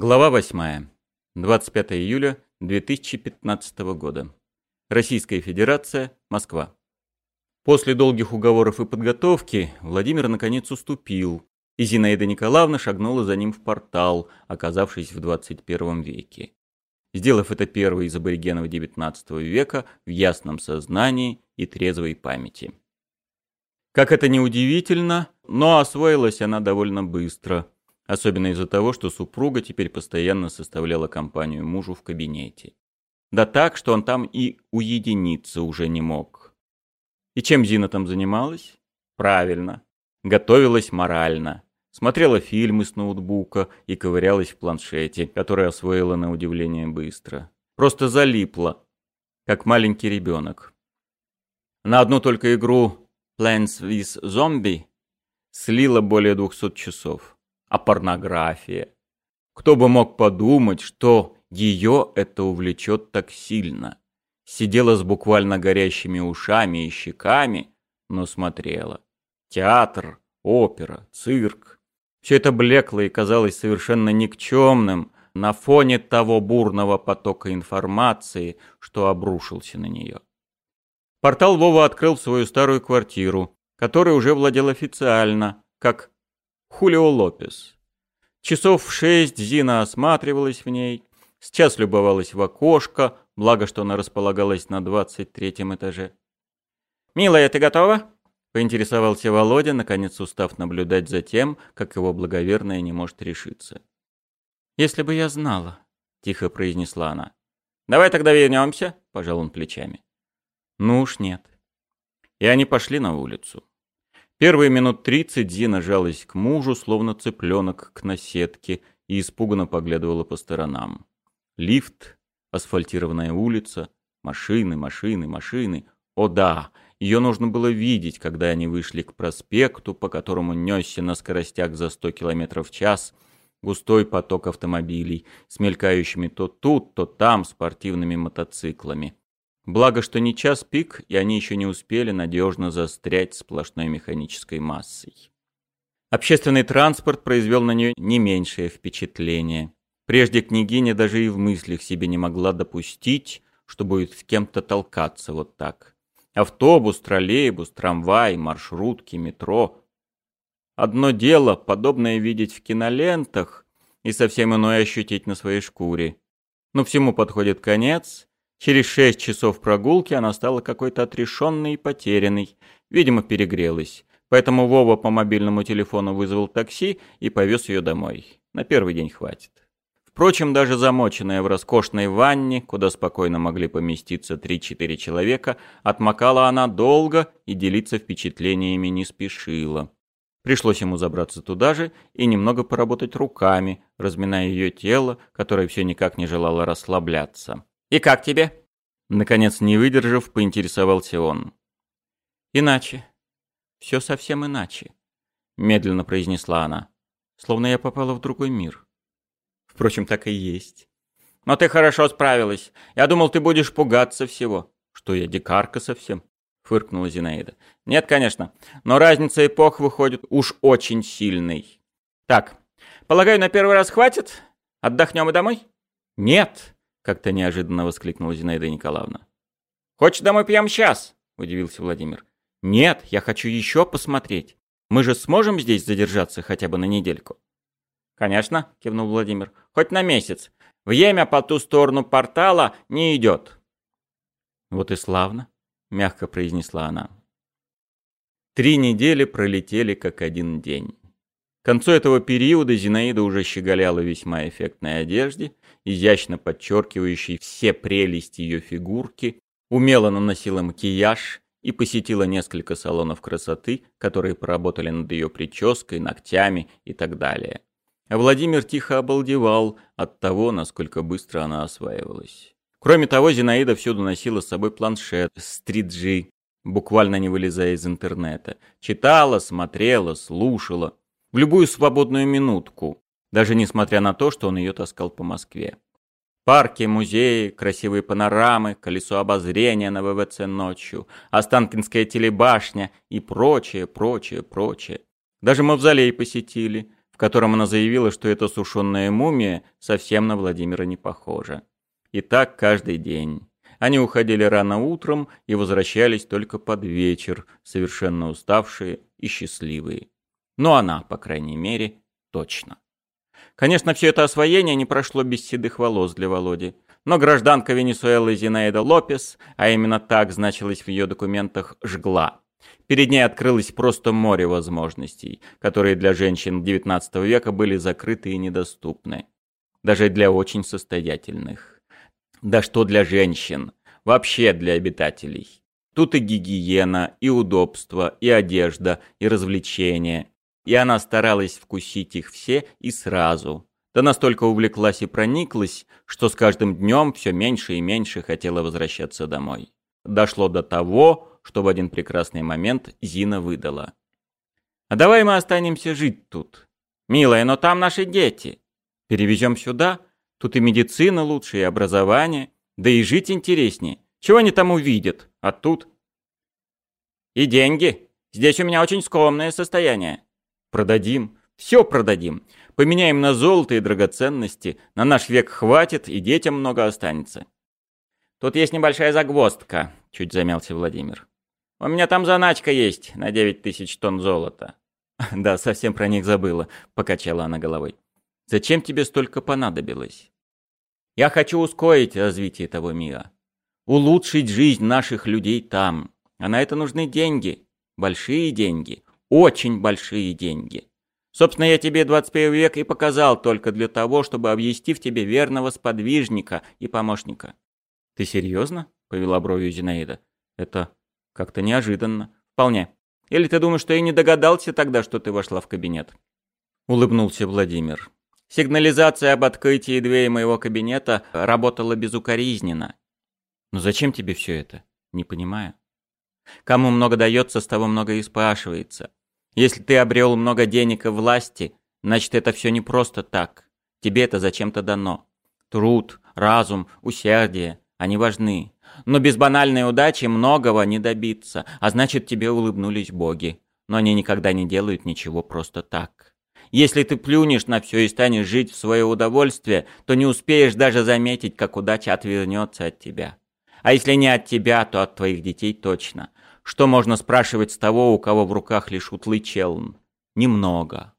Глава 8. 25 июля 2015 года. Российская Федерация, Москва. После долгих уговоров и подготовки Владимир наконец уступил, и Зинаида Николаевна шагнула за ним в портал, оказавшись в 21 веке. Сделав это первой из аборигенов XIX века в ясном сознании и трезвой памяти. Как это ни удивительно, но освоилась она довольно быстро – Особенно из-за того, что супруга теперь постоянно составляла компанию мужу в кабинете. Да так, что он там и уединиться уже не мог. И чем Зина там занималась? Правильно. Готовилась морально. Смотрела фильмы с ноутбука и ковырялась в планшете, который освоила на удивление быстро. Просто залипла, как маленький ребенок. На одну только игру Plants vs. Zombie слила более 200 часов а порнография. Кто бы мог подумать, что ее это увлечет так сильно. Сидела с буквально горящими ушами и щеками, но смотрела. Театр, опера, цирк. Все это блекло и казалось совершенно никчемным на фоне того бурного потока информации, что обрушился на нее. Портал Вова открыл свою старую квартиру, которой уже владел официально, как Хулио Лопес. Часов в шесть Зина осматривалась в ней, сейчас любовалась в окошко, благо что она располагалась на двадцать третьем этаже. «Милая, ты готова?» — поинтересовался Володя, наконец устав наблюдать за тем, как его благоверная не может решиться. «Если бы я знала», — тихо произнесла она. «Давай тогда вернемся», — пожал он плечами. «Ну уж нет». И они пошли на улицу. Первые минут тридцать Зина жалась к мужу, словно цыпленок к наседке, и испуганно поглядывала по сторонам. Лифт, асфальтированная улица, машины, машины, машины. О да, ее нужно было видеть, когда они вышли к проспекту, по которому несся на скоростях за сто километров в час густой поток автомобилей, смелькающими то тут, то там спортивными мотоциклами. Благо, что не час пик, и они еще не успели надежно застрять сплошной механической массой. Общественный транспорт произвел на нее не меньшее впечатление. Прежде княгиня даже и в мыслях себе не могла допустить, что будет с кем-то толкаться вот так. Автобус, троллейбус, трамвай, маршрутки, метро. Одно дело, подобное видеть в кинолентах, и совсем иное ощутить на своей шкуре. Но всему подходит конец, Через шесть часов прогулки она стала какой-то отрешенной и потерянной. Видимо, перегрелась. Поэтому Вова по мобильному телефону вызвал такси и повез ее домой. На первый день хватит. Впрочем, даже замоченная в роскошной ванне, куда спокойно могли поместиться 3-4 человека, отмокала она долго и делиться впечатлениями не спешила. Пришлось ему забраться туда же и немного поработать руками, разминая ее тело, которое все никак не желало расслабляться. «И как тебе?» Наконец, не выдержав, поинтересовался он. «Иначе. Все совсем иначе», — медленно произнесла она. «Словно я попала в другой мир». Впрочем, так и есть. «Но ты хорошо справилась. Я думал, ты будешь пугаться всего». «Что я, дикарка совсем?» — фыркнула Зинаида. «Нет, конечно. Но разница эпох выходит уж очень сильной. Так, полагаю, на первый раз хватит? Отдохнем и домой?» «Нет!» Как-то неожиданно воскликнула Зинаида Николаевна. «Хочешь домой прямо сейчас?» – удивился Владимир. «Нет, я хочу еще посмотреть. Мы же сможем здесь задержаться хотя бы на недельку?» «Конечно», – кивнул Владимир. «Хоть на месяц. Время по ту сторону портала не идет». «Вот и славно», – мягко произнесла она. Три недели пролетели как один день. Концу этого периода Зинаида уже щеголяла весьма эффектной одежде – изящно подчеркивающий все прелести ее фигурки, умело наносила макияж и посетила несколько салонов красоты, которые поработали над ее прической, ногтями и так далее. А Владимир тихо обалдевал от того, насколько быстро она осваивалась. Кроме того, Зинаида всюду носила с собой планшет с 3G, буквально не вылезая из интернета. Читала, смотрела, слушала. В любую свободную минутку даже несмотря на то, что он ее таскал по Москве. Парки, музеи, красивые панорамы, колесо обозрения на ВВЦ ночью, Останкинская телебашня и прочее, прочее, прочее. Даже мавзолей посетили, в котором она заявила, что эта сушеная мумия совсем на Владимира не похожа. И так каждый день. Они уходили рано утром и возвращались только под вечер, совершенно уставшие и счастливые. Но она, по крайней мере, точно. Конечно, все это освоение не прошло без седых волос для Володи. Но гражданка Венесуэлы Зинаида Лопес, а именно так значилось в ее документах, жгла. Перед ней открылось просто море возможностей, которые для женщин XIX века были закрыты и недоступны. Даже для очень состоятельных. Да что для женщин, вообще для обитателей. Тут и гигиена, и удобство, и одежда, и развлечения. И она старалась вкусить их все и сразу. Да настолько увлеклась и прониклась, что с каждым днем все меньше и меньше хотела возвращаться домой. Дошло до того, что в один прекрасный момент Зина выдала. «А давай мы останемся жить тут. Милая, но там наши дети. Перевезем сюда, тут и медицина лучше, и образование, да и жить интереснее. Чего они там увидят? А тут...» «И деньги. Здесь у меня очень скромное состояние». «Продадим. Все продадим. Поменяем на золото и драгоценности. На наш век хватит, и детям много останется». «Тут есть небольшая загвоздка», — чуть замялся Владимир. «У меня там заначка есть на девять тысяч тонн золота». «Да, совсем про них забыла», — покачала она головой. «Зачем тебе столько понадобилось?» «Я хочу ускорить развитие того мира. Улучшить жизнь наших людей там. А на это нужны деньги. Большие деньги. Очень большие деньги. Собственно, я тебе 21 век и показал только для того, чтобы объясти в тебе верного сподвижника и помощника. Ты серьезно? Повела бровью Зинаида. Это как-то неожиданно. Вполне. Или ты думаешь, что я не догадался тогда, что ты вошла в кабинет? Улыбнулся Владимир. Сигнализация об открытии двери моего кабинета работала безукоризненно. Но зачем тебе все это? Не понимаю. Кому много дается, с того много и спрашивается. Если ты обрел много денег и власти, значит это все не просто так. Тебе это зачем-то дано. Труд, разум, усердие, они важны. Но без банальной удачи многого не добиться, а значит тебе улыбнулись боги. Но они никогда не делают ничего просто так. Если ты плюнешь на все и станешь жить в свое удовольствие, то не успеешь даже заметить, как удача отвернется от тебя. А если не от тебя, то от твоих детей точно. Что можно спрашивать с того, у кого в руках лишь утлый челн? Немного.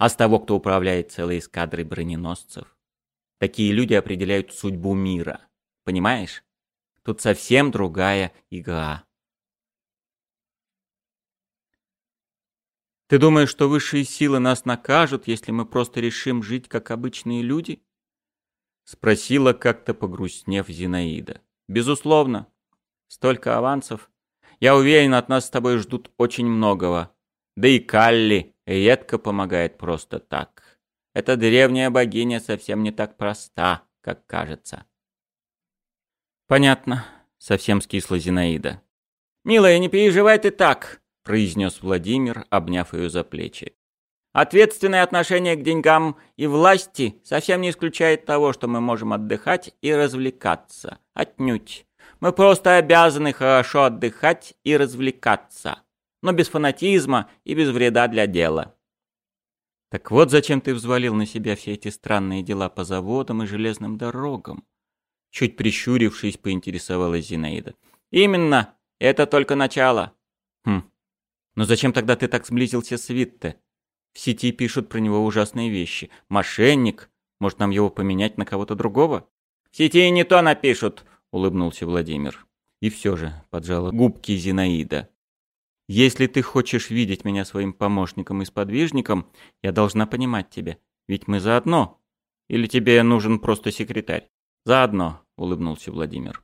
А с того, кто управляет целой эскадрой броненосцев? Такие люди определяют судьбу мира. Понимаешь? Тут совсем другая игра. Ты думаешь, что высшие силы нас накажут, если мы просто решим жить как обычные люди? Спросила как-то погрустнев Зинаида. Безусловно. Столько авансов. Я уверен, от нас с тобой ждут очень многого. Да и Калли редко помогает просто так. Эта древняя богиня совсем не так проста, как кажется. Понятно, совсем скисла Зинаида. Милая, не переживай ты так, произнес Владимир, обняв ее за плечи. Ответственное отношение к деньгам и власти совсем не исключает того, что мы можем отдыхать и развлекаться. Отнюдь. Мы просто обязаны хорошо отдыхать и развлекаться, но без фанатизма и без вреда для дела. Так вот зачем ты взвалил на себя все эти странные дела по заводам и железным дорогам? Чуть прищурившись, поинтересовалась Зинаида. Именно, это только начало. Хм, но зачем тогда ты так сблизился с Витте? В сети пишут про него ужасные вещи. Мошенник. Может, нам его поменять на кого-то другого? В сети не то напишут, улыбнулся Владимир. И все же, поджала губки Зинаида. Если ты хочешь видеть меня своим помощником и сподвижником, я должна понимать тебя. Ведь мы заодно. Или тебе нужен просто секретарь? Заодно, улыбнулся Владимир.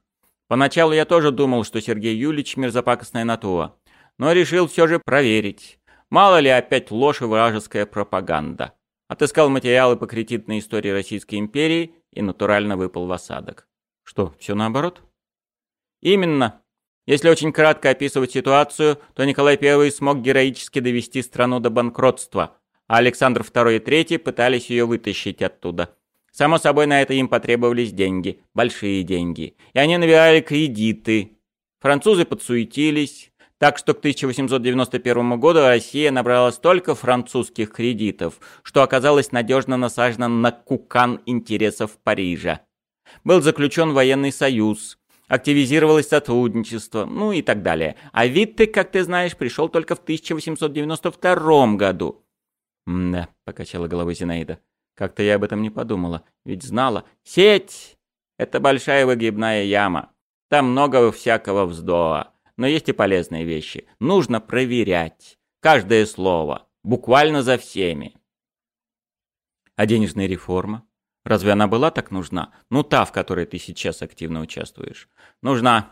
Поначалу я тоже думал, что Сергей Юлич мерзопакостная натура, но решил все же проверить. Мало ли опять ложь и вражеская пропаганда. Отыскал материалы по кредитной истории Российской империи и натурально выпал в осадок. Что, все наоборот? Именно. Если очень кратко описывать ситуацию, то Николай I смог героически довести страну до банкротства, а Александр II и III пытались ее вытащить оттуда. Само собой, на это им потребовались деньги, большие деньги, и они набирали кредиты. Французы подсуетились, Так что к 1891 году Россия набрала столько французских кредитов, что оказалась надежно насажена на кукан интересов Парижа. Был заключен военный союз, активизировалось сотрудничество, ну и так далее. А Витте, как ты знаешь, пришел только в 1892 году. «Да», — покачала головой Зинаида. «Как-то я об этом не подумала, ведь знала. Сеть — это большая выгибная яма. Там много всякого вздоа. Но есть и полезные вещи. Нужно проверять. Каждое слово. Буквально за всеми. А денежная реформа? Разве она была так нужна? Ну, та, в которой ты сейчас активно участвуешь. Нужна.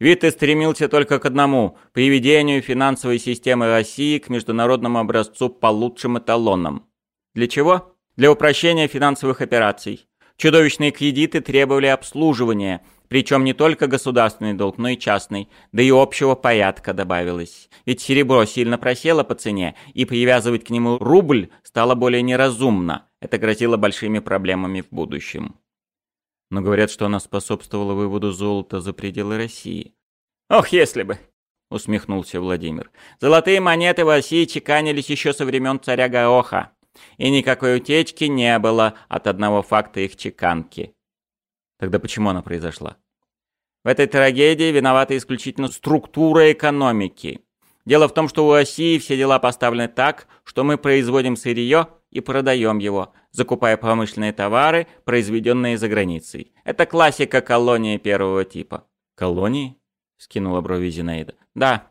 Витте стремился только к одному – приведению финансовой системы России к международному образцу по лучшим эталонам. Для чего? Для упрощения финансовых операций. Чудовищные кредиты требовали обслуживания – причем не только государственный долг, но и частный, да и общего порядка добавилось. Ведь серебро сильно просело по цене, и привязывать к нему рубль стало более неразумно. Это грозило большими проблемами в будущем. Но говорят, что она способствовала выводу золота за пределы России. «Ох, если бы!» — усмехнулся Владимир. «Золотые монеты в России чеканились еще со времен царя Гороха, и никакой утечки не было от одного факта их чеканки. Тогда почему она произошла? В этой трагедии виновата исключительно структура экономики. Дело в том, что у России все дела поставлены так, что мы производим сырье и продаем его, закупая промышленные товары, произведенные за границей. Это классика колонии первого типа. «Колонии?» — скинула брови Зинаида. «Да,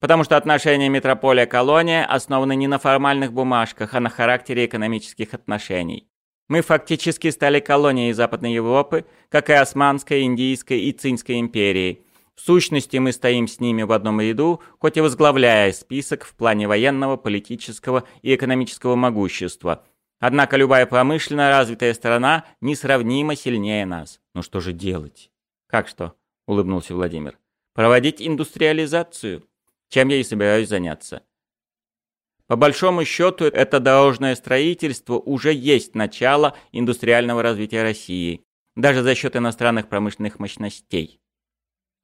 потому что отношения метрополия-колония основаны не на формальных бумажках, а на характере экономических отношений. Мы фактически стали колонией Западной Европы, как и Османской, Индийской и Цинской империи. В сущности, мы стоим с ними в одном ряду, хоть и возглавляя список в плане военного, политического и экономического могущества. Однако любая промышленно развитая страна несравнимо сильнее нас. Ну что же делать? Как что? Улыбнулся Владимир. Проводить индустриализацию. Чем я и собираюсь заняться. По большому счету, это дорожное строительство уже есть начало индустриального развития России, даже за счет иностранных промышленных мощностей.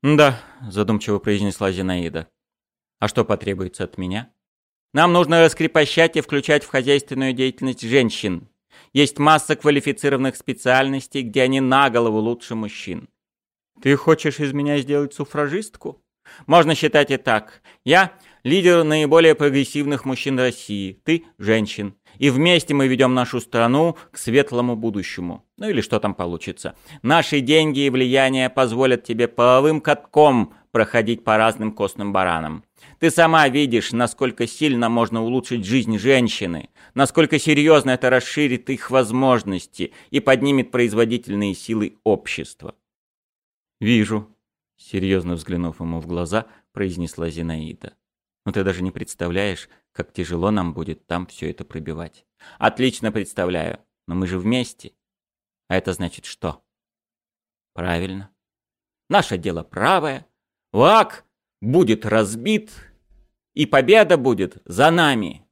«Да», – задумчиво произнесла Зинаида. «А что потребуется от меня?» «Нам нужно раскрепощать и включать в хозяйственную деятельность женщин. Есть масса квалифицированных специальностей, где они на голову лучше мужчин». «Ты хочешь из меня сделать суфражистку?» «Можно считать и так. Я лидер наиболее прогрессивных мужчин России, ты – женщин. И вместе мы ведем нашу страну к светлому будущему. Ну или что там получится. Наши деньги и влияние позволят тебе половым катком проходить по разным костным баранам. Ты сама видишь, насколько сильно можно улучшить жизнь женщины, насколько серьезно это расширит их возможности и поднимет производительные силы общества. «Вижу», — серьезно взглянув ему в глаза, произнесла Зинаида. Но ты даже не представляешь, как тяжело нам будет там все это пробивать. Отлично представляю, но мы же вместе. А это значит что? Правильно. Наше дело правое. Враг будет разбит, и победа будет за нами.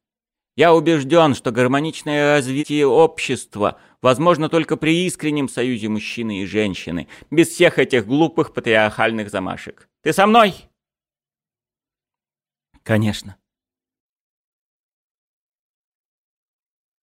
Я убежден, что гармоничное развитие общества возможно только при искреннем союзе мужчины и женщины, без всех этих глупых патриархальных замашек. Ты со мной? Конечно.